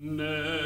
No.